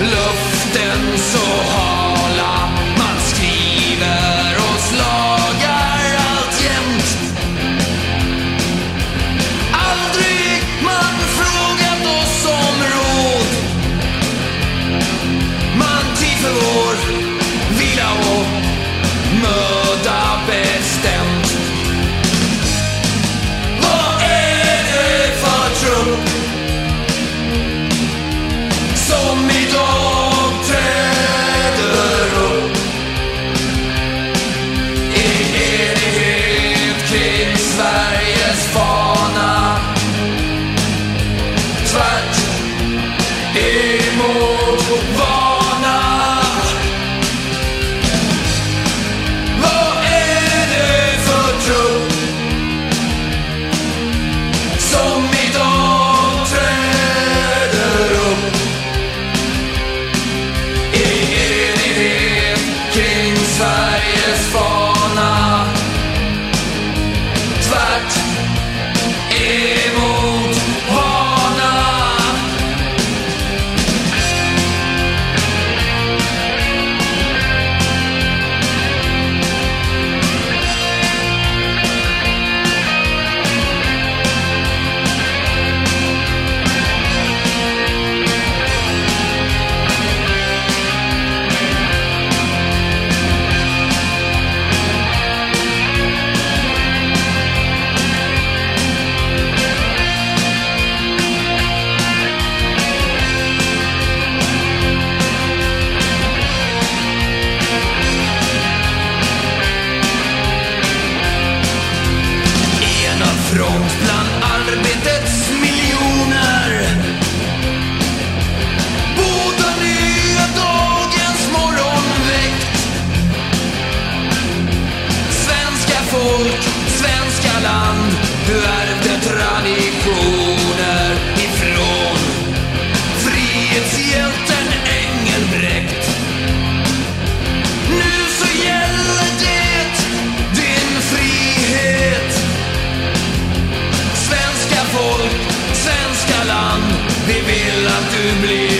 luften så hala. repente t'oublier